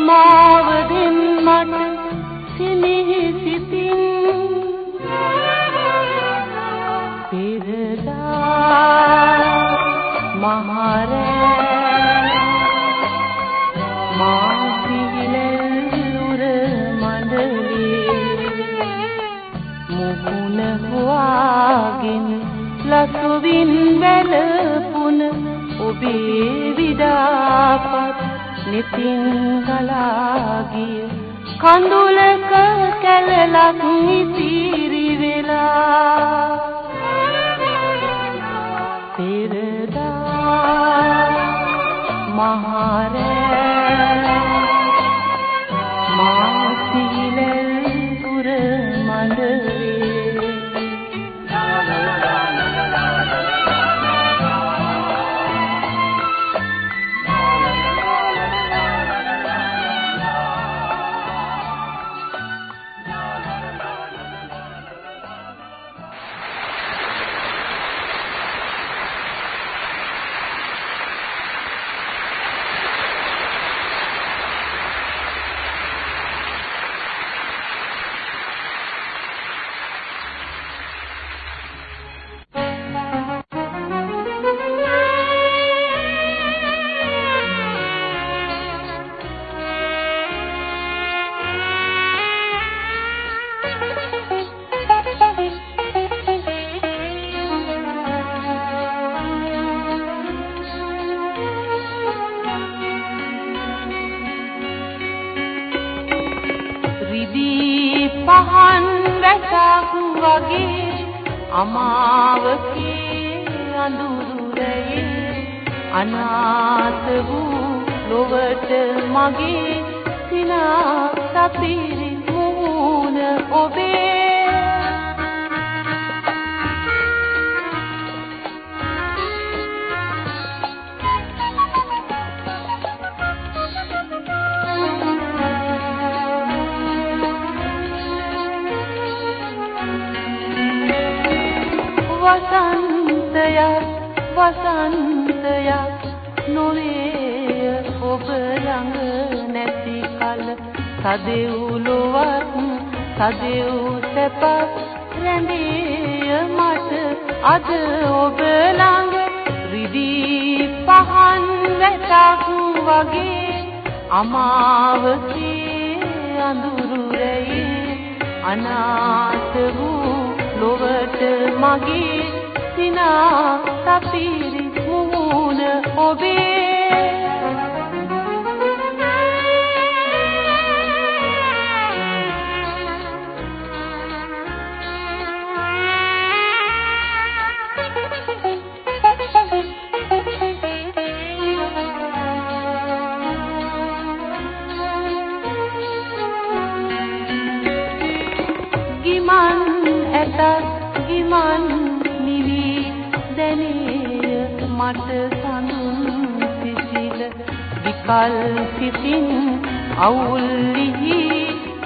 සමාව දෙන්නට සිනෙහි සිතින් පෙරදා මහරෑ මා සිහිලුර මඬලේ මුහුණ හොවාගෙන ලසුවින් වැළපුණ ඔබේ නිතින් ගලා ගිය කඳුලක කැලලක් ඉතිරි වෙලා. පෙරදා මහරෑ. මාසිලේ රැසක් වගේ අමාවකේ අඳුරු රැයේ අනාථ වූ ලොවට මගේ සිනා තපිරි මුහුණ ඔබේ කල් සිතින් අවුල්ලිහි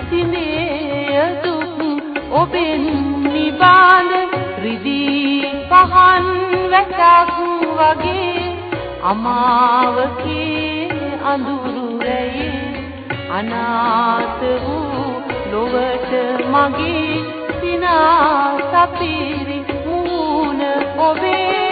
සිනේ දුක් ඔබෙන් නිබාඳ රිදී පහන් වැටක් වගේ අමාවකේ අඳුරු රැයේ අනාථ වූ ලොවට මගේ සිනා සපිරි මූණ ඔබේ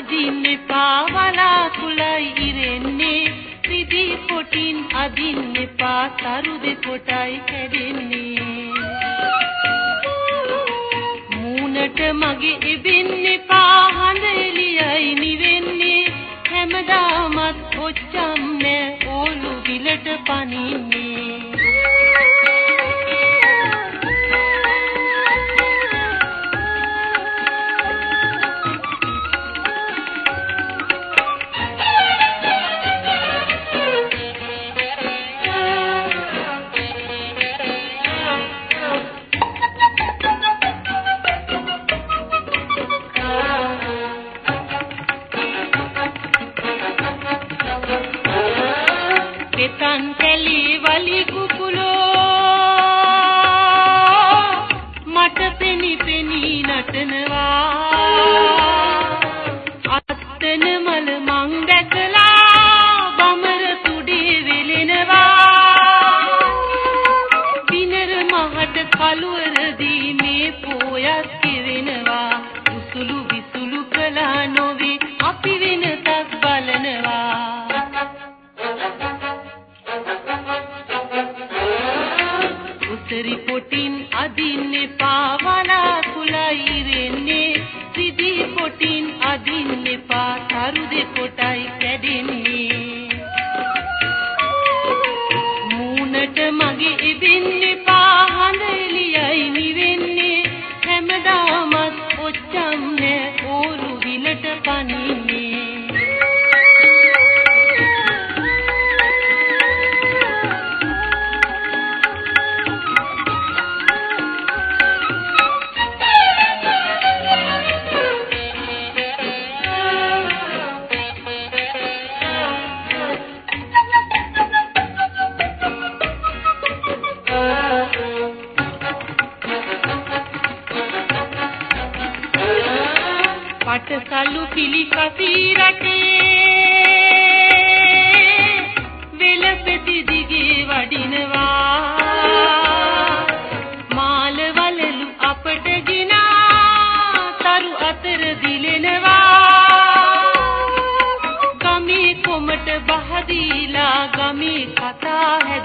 මූණට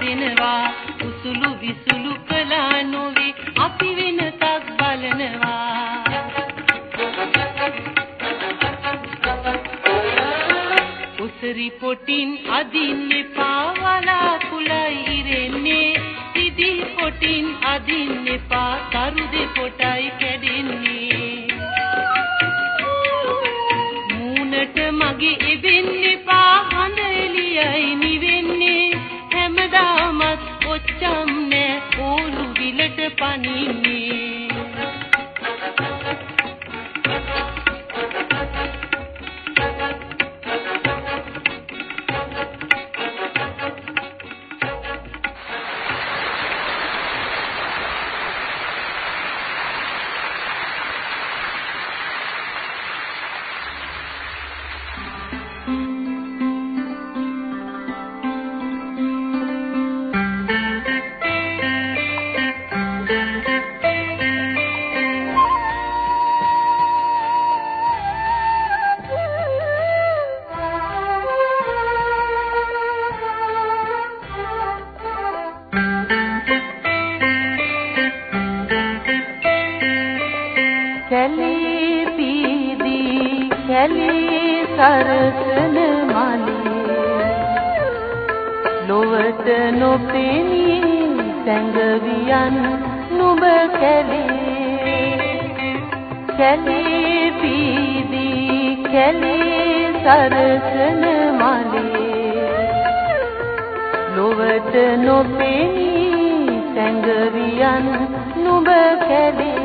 කතා හැදෙනවා උසුළු විසුළු කළා නොවේ අපි වෙනතක් බලනවා. උසරි පොටින් අදින්න එපා වලා කුලයි ඉරෙන්නේ. ඉදි පොටින් අදින්න එපා තරු දෙපොටයි කැඩෙන්නේ. මූණට මගේ එබෙන්න එපා හඳ එළියයි නිවෙන්නේ. panini කැලේ සරසන මලේ. ලොවට නොපෙනී සැඟවියන් නුඹ කැලේ. කැලේ පීදී කැලේ සරසන මලේ. ලොවට නොපෙනී සැඟවියන් නුඹ කැලේ.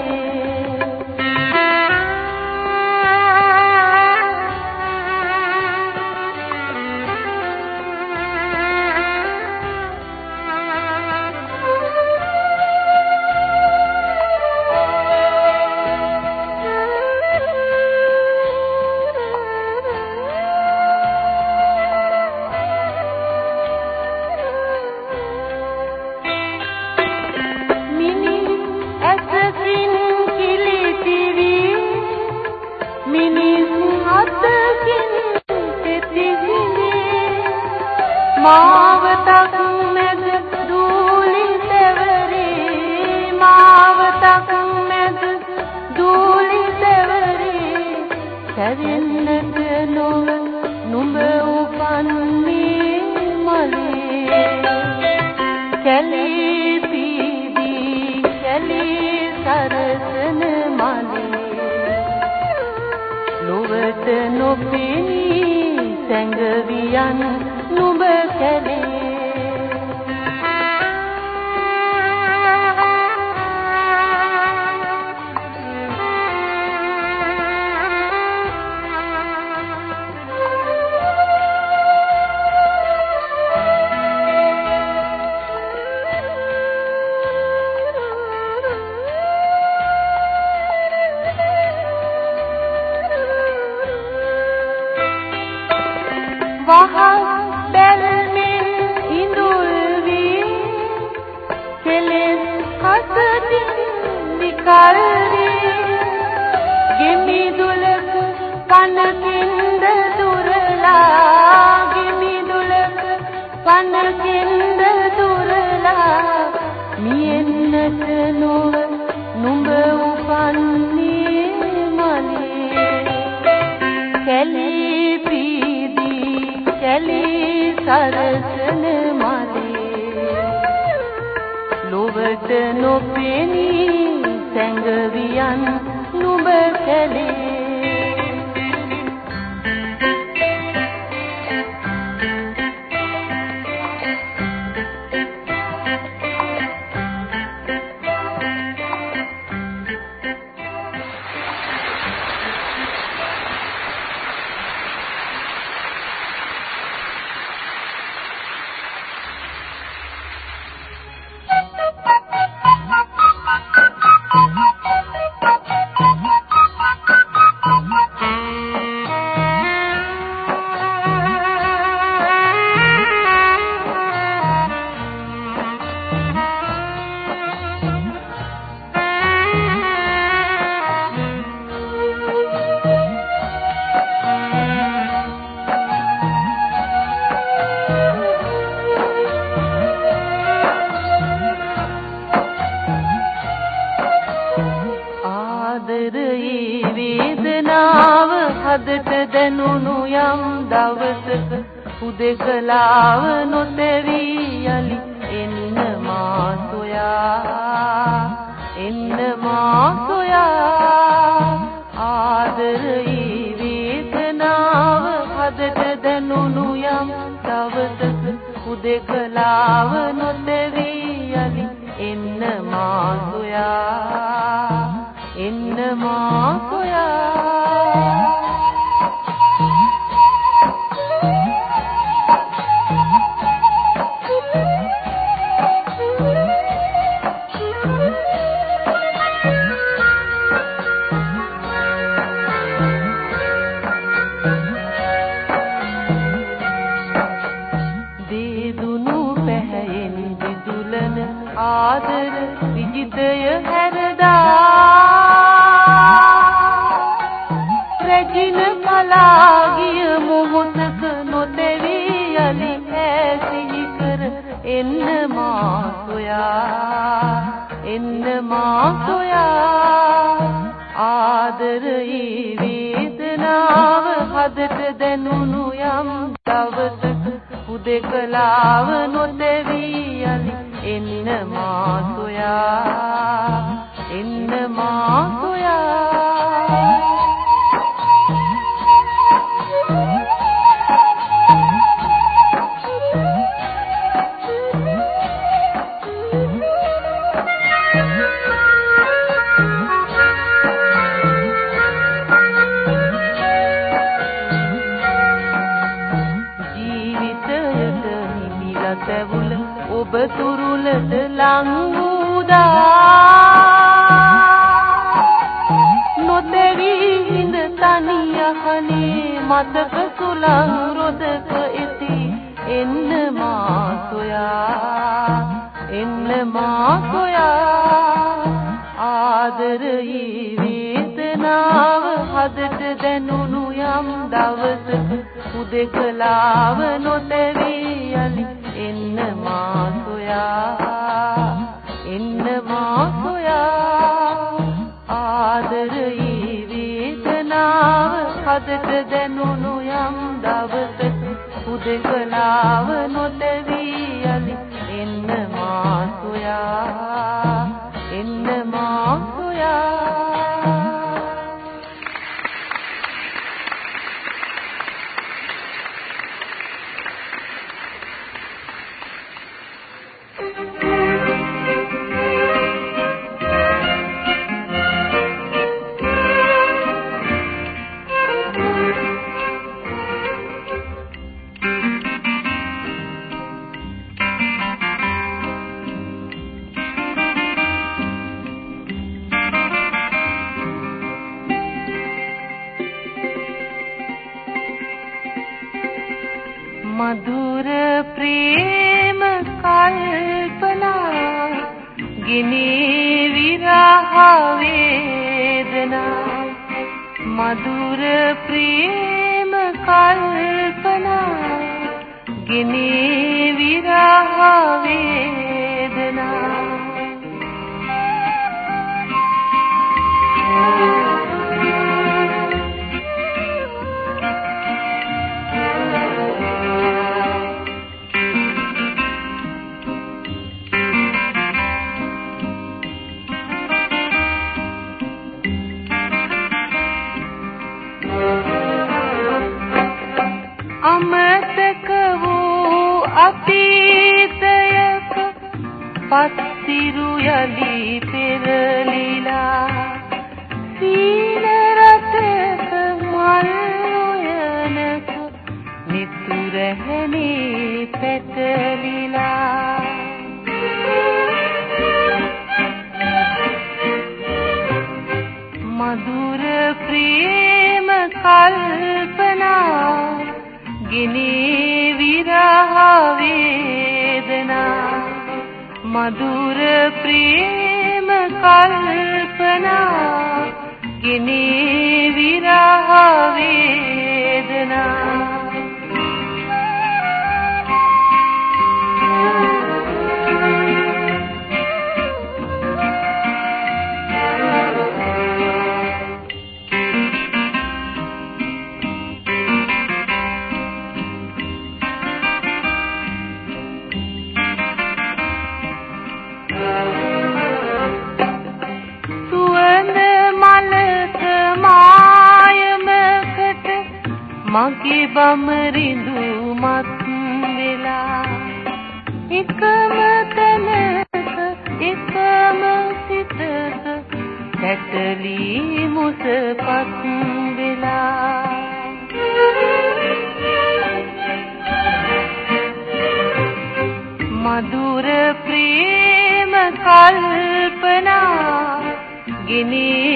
මාවතක් මැද දූලි තෙවරේ මාවතක් මැද දූලි තෙවරේ සැරෙන්නට නොව නුඹ උපන්නේ මලේ. කැලේ පීදී කැලේ සරසන මලේ. ලොවට නොපෙනී සැඟවියන් නුඹ ලොවට යම් දවසක උදෙකලාව නොතෙවි යලි එන්න මා සොයා එන්න මා සොයා ආදරයි වේදනාව හදට දැනුණු යම් දවසක උදෙකලාව නොතෙවි යලි එන්න මා සොයා එන්න මා සොයා ආදර හදට දැනුණු යම් දවසක උදෙකලාව නොතෙවි යලි. එන්න මා සොයා එන්න මා සොයා එන්න මා සොයා එන්න මා සොයා ආදරයි වේදනාව හදට දැනුණු යම් දවසක උදෙකලාව නොතෙවි යලි. එන්න මා සොයා එන්න මා සොයා ආදරයි වේදනාව හදට දැනුණු යම් දවසක උදකලාව අතීතයක පස්තිරු යලි පෙර මధుර ප්‍රේම කල්පනා ගිනී විරහ බමරිඳු මත් වෙලා. එකම තැනක එකම සිතක පැටලී මුසපත් වෙලා. මధుර ප්‍රේම කල්පනා ගිනී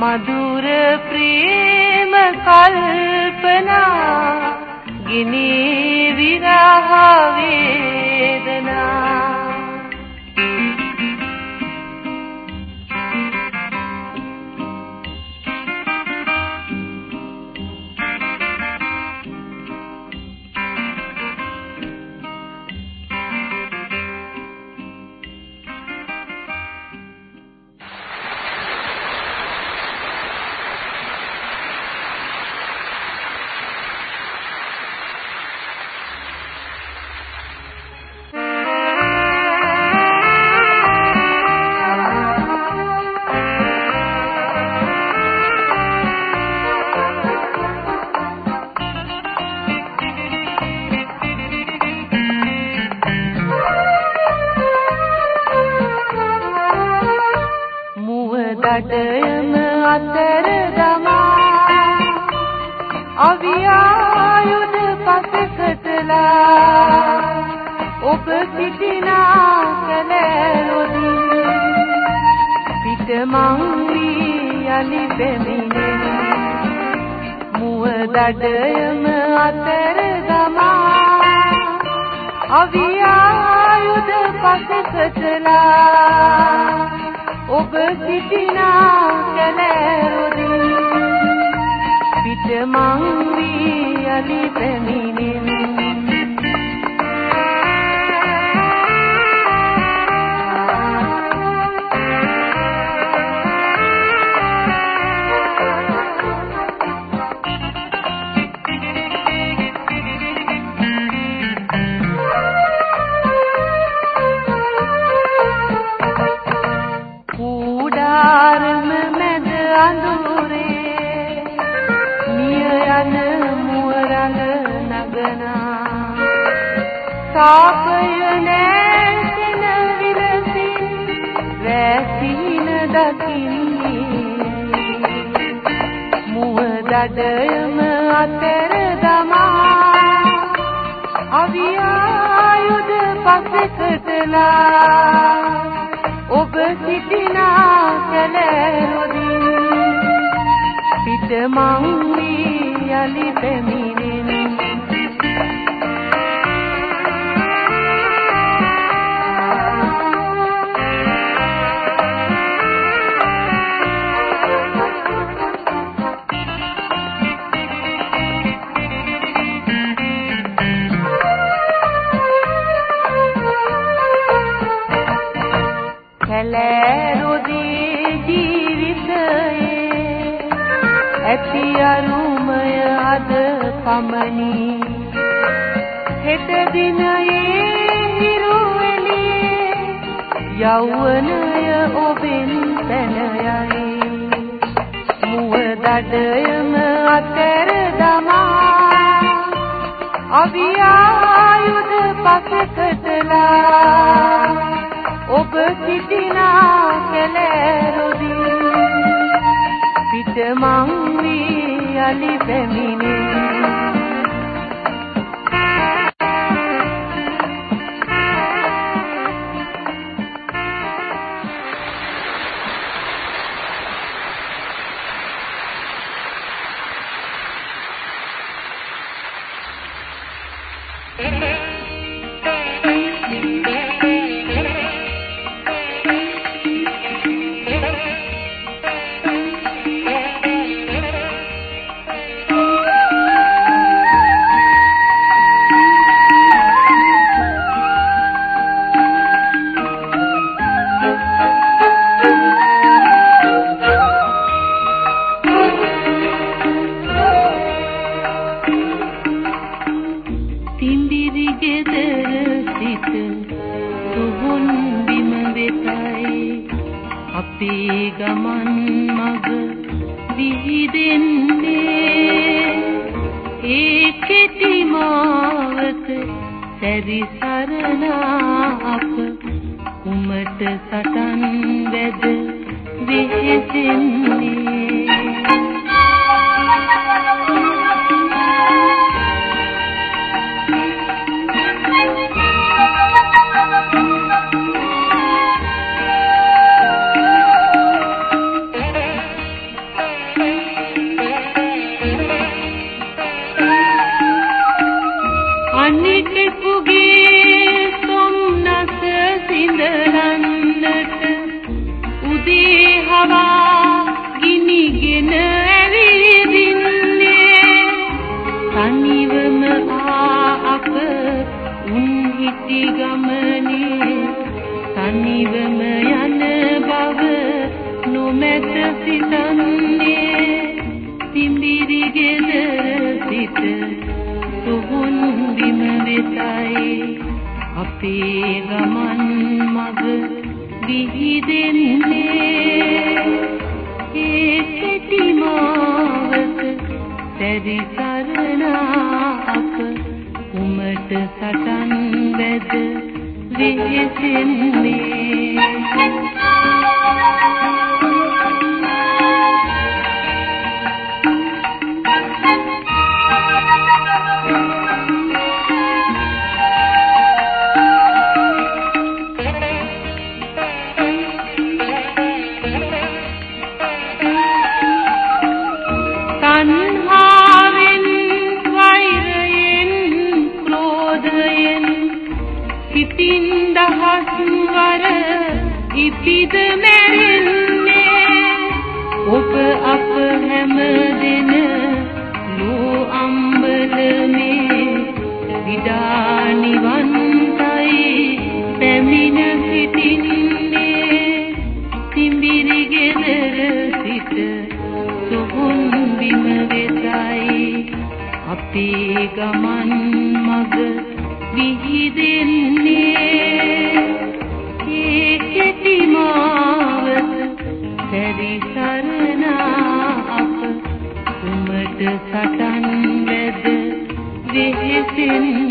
මధుර ප්‍රේම කල්පනා ගිනී විරහ දඩයම අතර දමා අවියායුද පසකටලා ඔබ සිටිනා කලරොදී පිටමං වී යලි බැමිණෙන මුව දඩයම අතර දමා අවියායුද පසකටලා ඔබ සිටිනා කැලෑරොදී පිට මං වී යලි පැමිණෙමි. සාපය නැසෙන විලසින් වැසින දකින්නේ. මුව දඩයම අතර දමා අවියායුද පසකටලා ඔබ සිටිනා කැලෑරොදී පිට මං වී යලි පැමිණෙන ඇති අරුමය අද පමණි. හෙට දිනයේ හිරු එළියේ යෞවනය ඔබෙන් පැනයයි. මුව දඩයම අතර දමා අවියායුධ පසකටලා ඔබ සිටිනා කැලෑරොදී. පිට මං වී අලි අනිතෙකුගේ සොම්නස සිඳලන්නට උදේ හවා ගිනිගෙන ඇවිදින්නේ. තනිවම ආ අප උන් හිටි ගමනේ. තනිවම යන බව නොමැත සිතන්න අපේ ගමන් මඟ විහිදෙන්නේ ඒ කෙටි මාවත සැරි කරනා අප උමට සටන් වැද විහිදෙන්නේ සිතින් දහස් වර ඉපිද මැරෙන්නේ. ඔබ අප හැම දින නෝ අම්බලමේ විදා නිවන්තයි පැමිණ සිටින්නේ. තිඹිරි ගෙදර සිට සොහොන් බිම වෙතයි අපේ ගමන් මඟ විහිදෙන්නේ ඒ කෙටි මාවත පරිහරණා අප උමට සටන් වැද වෙහෙසෙන්නේ.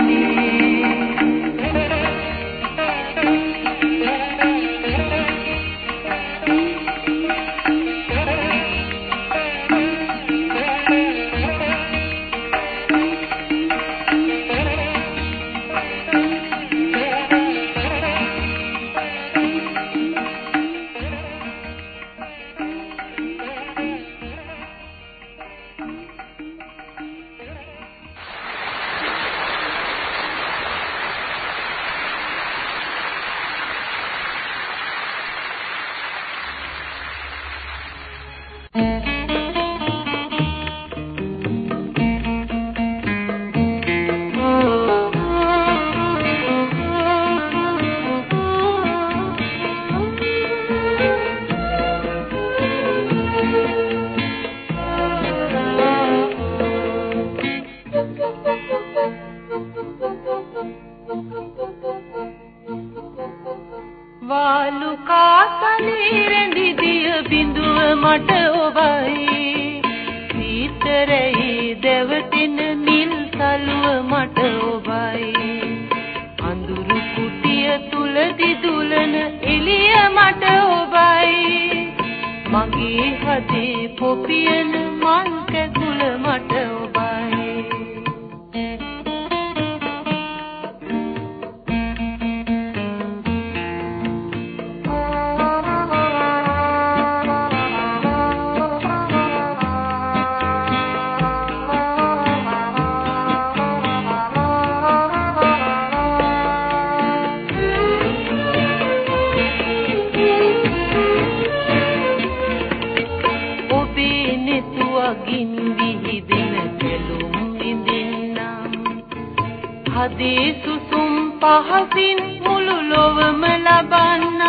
හදේ සුසුම් පහසින් මුළු ලොවම ලබන්න.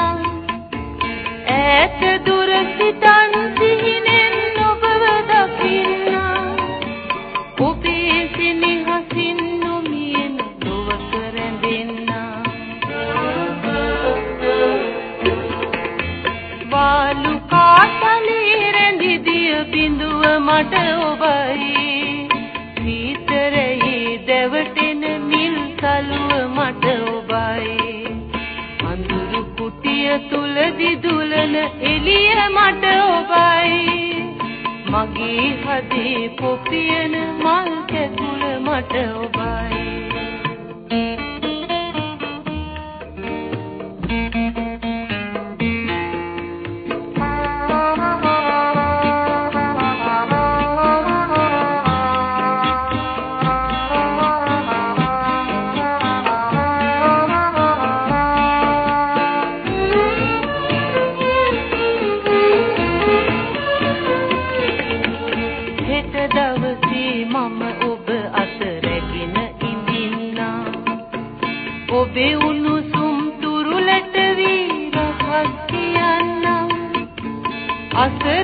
ඈත දුර සිතන්න දුලන එළිය මට ඔබයි. මගේ හදේ පොපියන මල් කැකුල මට ඔබයි. Hazır.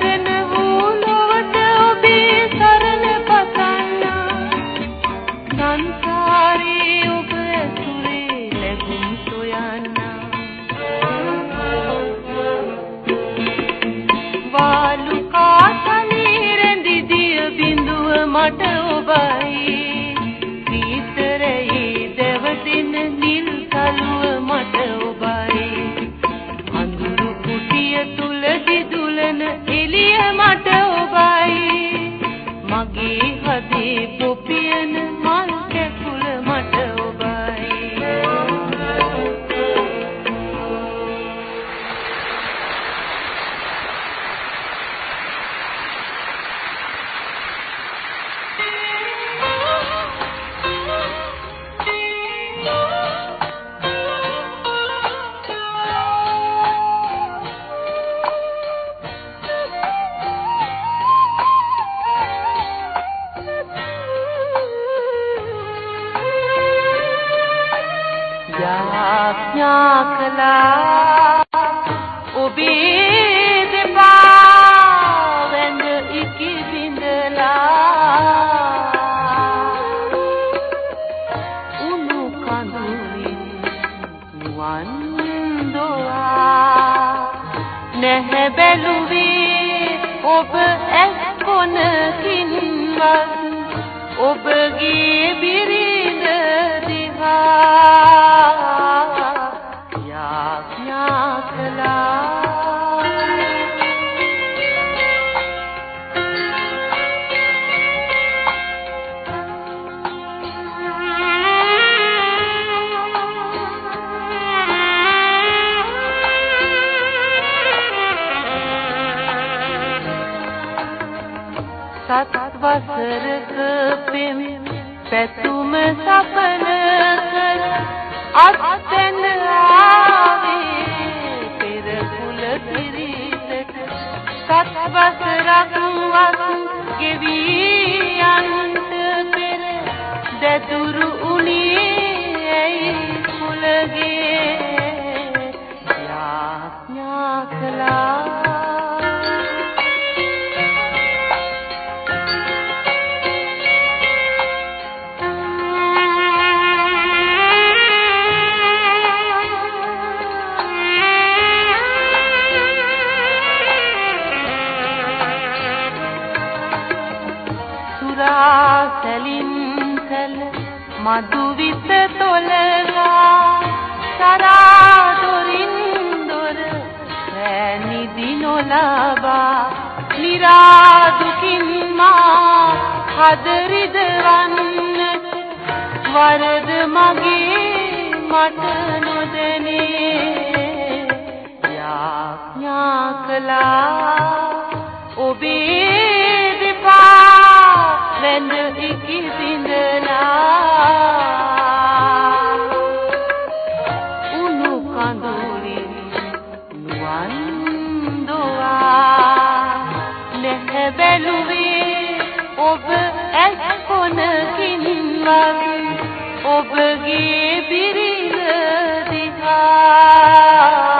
නැහැ බැලුවේ ඔබ ඇස් කොනකින්වත් ඔබගේ බිරිඳ දිහා යාඥා කළා කදරිද වන්නට වරද මගේ මට නොදැනේ. යාඥා කළා ඔබේ දෙපා වෙන ඉකිසිඳලා මන් ඔබගේ බිරිඳ දිහා